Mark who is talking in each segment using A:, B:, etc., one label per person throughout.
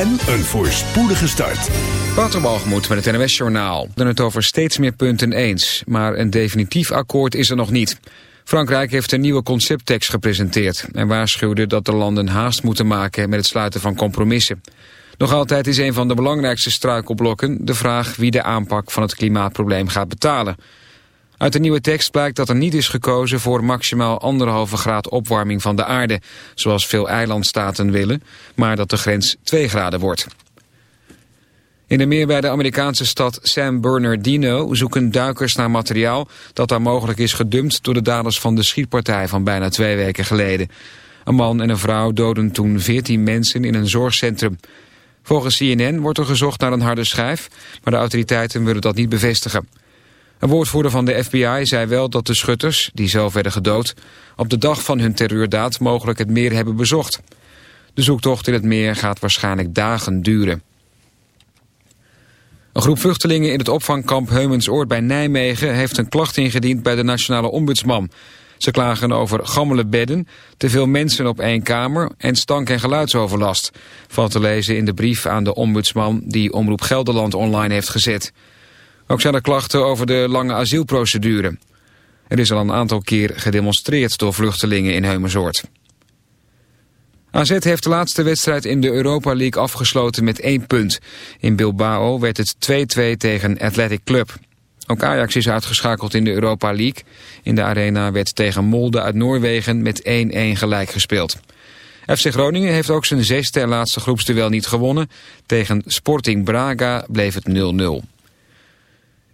A: En een voorspoedige start.
B: Waterbalgemoed met het NWS-journaal. We het over steeds meer punten eens, maar een definitief akkoord is er nog niet. Frankrijk heeft een nieuwe concepttekst gepresenteerd... en waarschuwde dat de landen haast moeten maken met het sluiten van compromissen. Nog altijd is een van de belangrijkste struikelblokken... de vraag wie de aanpak van het klimaatprobleem gaat betalen... Uit de nieuwe tekst blijkt dat er niet is gekozen voor maximaal anderhalve graad opwarming van de aarde, zoals veel eilandstaten willen, maar dat de grens 2 graden wordt. In de meer bij de Amerikaanse stad San Bernardino zoeken duikers naar materiaal dat daar mogelijk is gedumpt door de daders van de schietpartij van bijna twee weken geleden. Een man en een vrouw doden toen 14 mensen in een zorgcentrum. Volgens CNN wordt er gezocht naar een harde schijf, maar de autoriteiten willen dat niet bevestigen. Een woordvoerder van de FBI zei wel dat de schutters, die zelf werden gedood, op de dag van hun terreurdaad mogelijk het meer hebben bezocht. De zoektocht in het meer gaat waarschijnlijk dagen duren. Een groep vluchtelingen in het opvangkamp Heumensoord bij Nijmegen heeft een klacht ingediend bij de nationale ombudsman. Ze klagen over gammele bedden, te veel mensen op één kamer en stank- en geluidsoverlast. Valt te lezen in de brief aan de ombudsman die Omroep Gelderland online heeft gezet. Ook zijn er klachten over de lange asielprocedure. Er is al een aantal keer gedemonstreerd door vluchtelingen in Heumersoord. AZ heeft de laatste wedstrijd in de Europa League afgesloten met één punt. In Bilbao werd het 2-2 tegen Athletic Club. Ook Ajax is uitgeschakeld in de Europa League. In de arena werd tegen Molde uit Noorwegen met 1-1 gelijk gespeeld. FC Groningen heeft ook zijn zesde en laatste groepsduel niet gewonnen. Tegen Sporting Braga bleef het 0-0.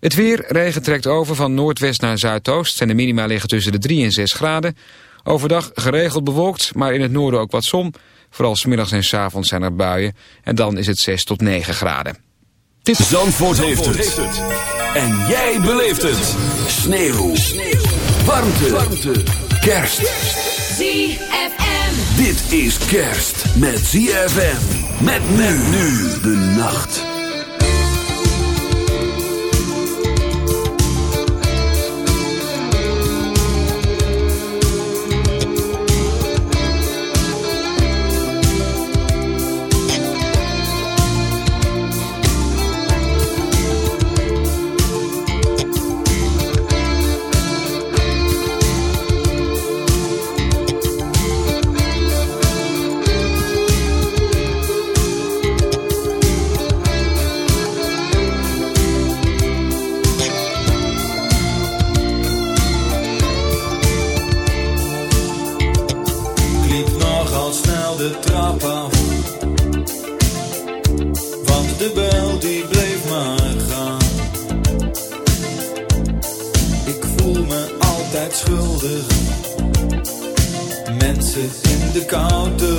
B: Het weer, regen trekt over van noordwest naar zuidoost. En de minima liggen tussen de 3 en 6 graden. Overdag geregeld bewolkt, maar in het noorden ook wat zon. Vooral smiddags en s avonds zijn er buien. En dan is het 6 tot 9 graden.
A: Dit... Zandvoort, heeft, het. En jij beleeft het. Sneeuw. Sneeuw. Warmte. Warmte. Kerst.
C: ZFM.
A: Dit is kerst met ZFM. Met men nu de nacht.
D: count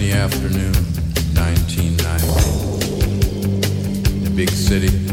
C: rainy afternoon, 1990. The big city.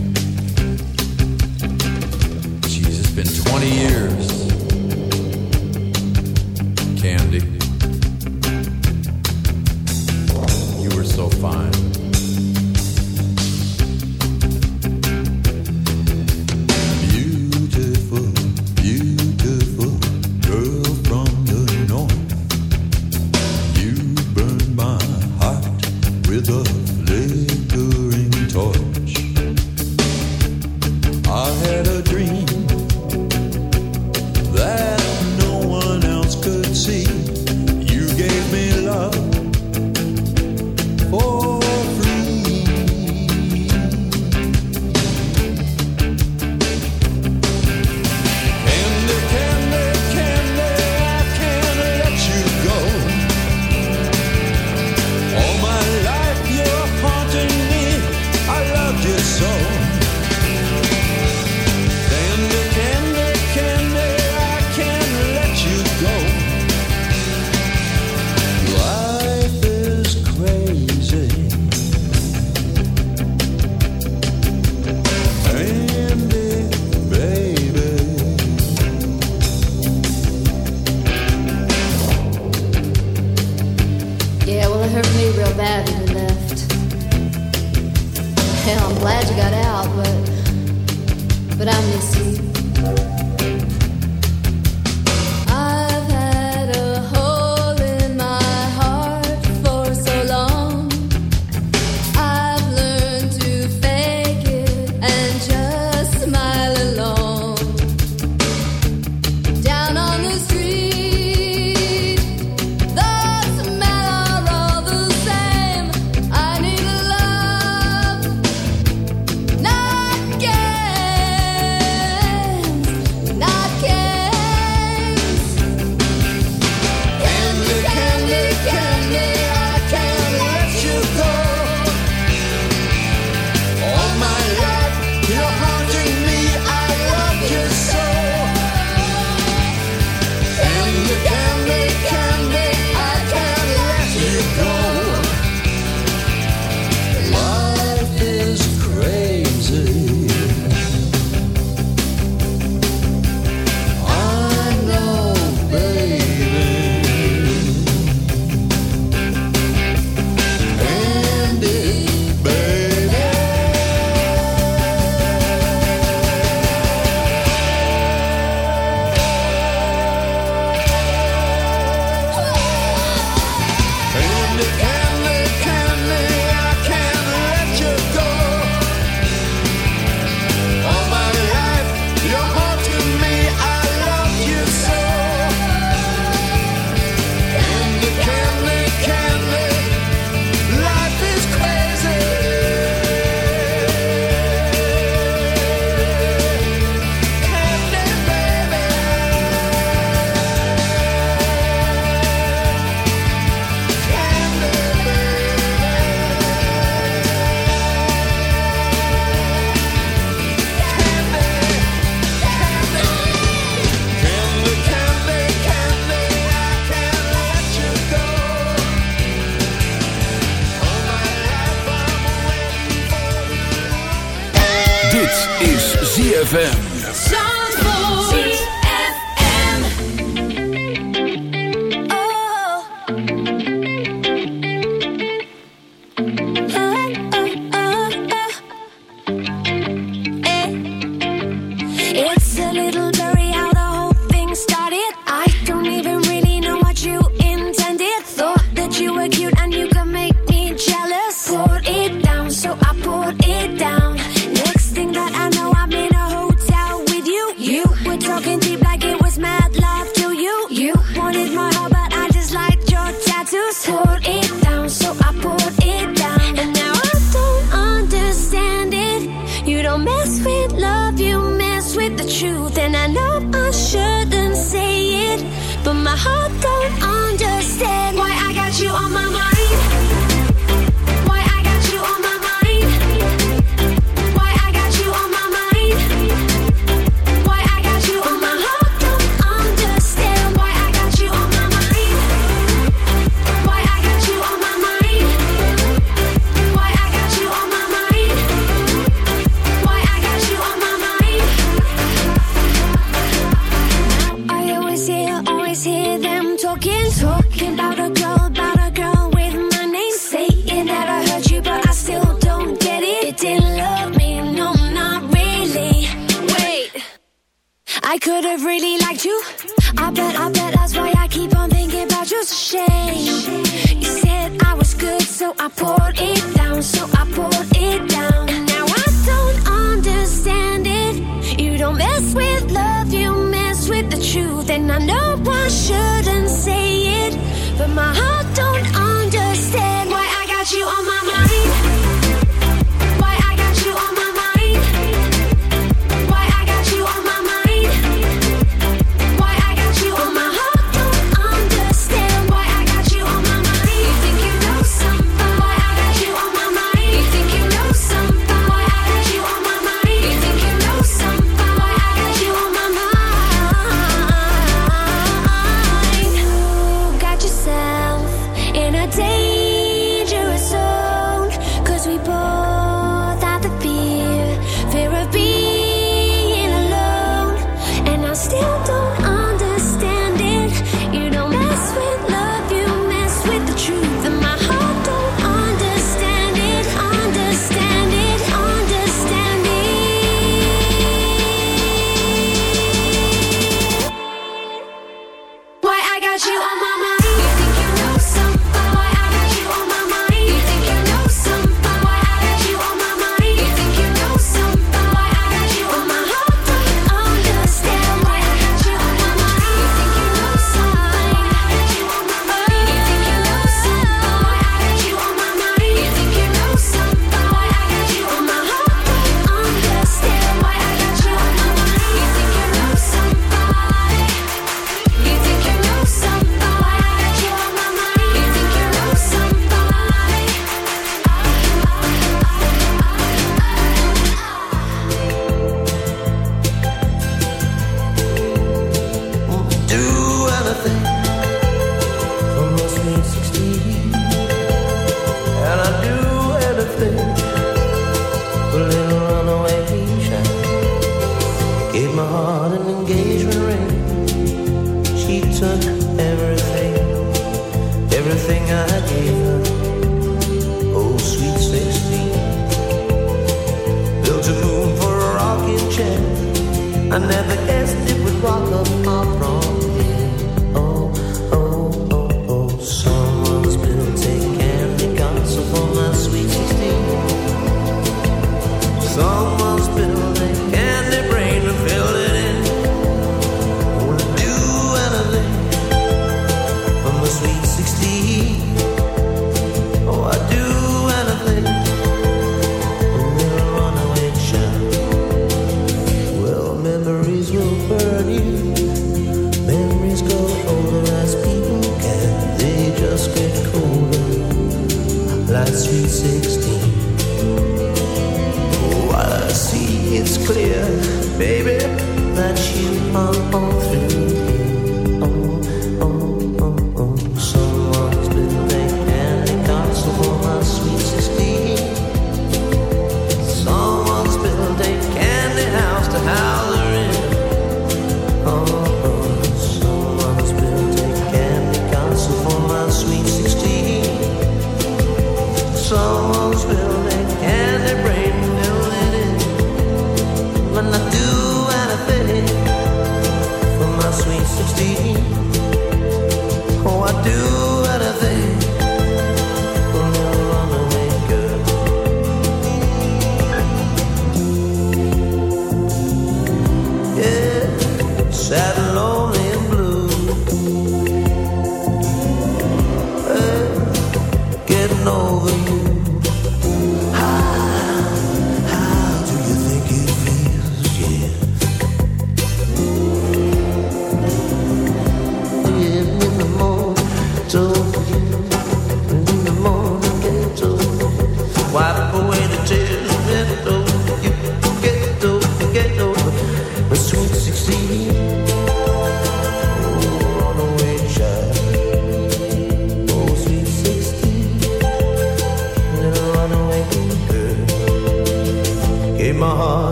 A: ZFM.
E: Don't mess with love, you mess with the truth. And I know I shouldn't say it, but my heart don't.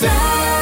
E: down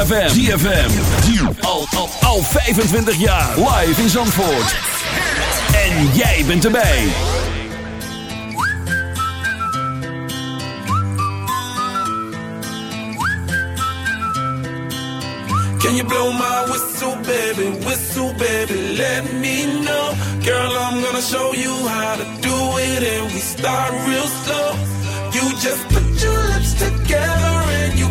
A: ZFM. ZFM. Al, al, al 25 jaar. Live in Zandvoort. En jij bent erbij.
F: Can you blow my whistle, baby? Whistle, baby, let me know. Girl, I'm gonna show you how to do it. And we start real slow. You just put your lips together and you.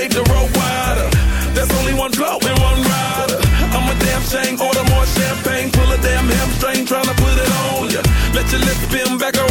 F: to let
G: the back around.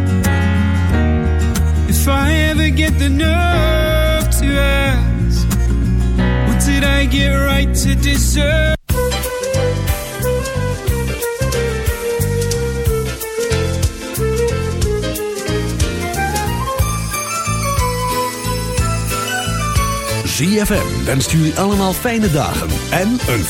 H: Get the nerve to ask, what did I get right to deserve?
A: ZFM wenst jullie allemaal fijne dagen en een